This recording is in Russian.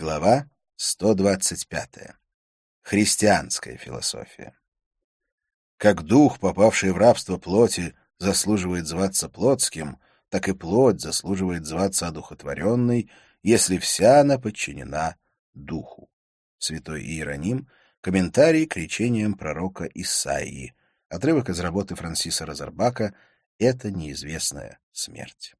Глава 125. Христианская философия. Как дух, попавший в рабство плоти, заслуживает зваться плотским, так и плоть заслуживает зваться одухотворенной, если вся она подчинена духу. Святой Иероним. Комментарий к речениям пророка Исаии. Отрывок из работы Франсиса Розарбака «Это неизвестная смерть».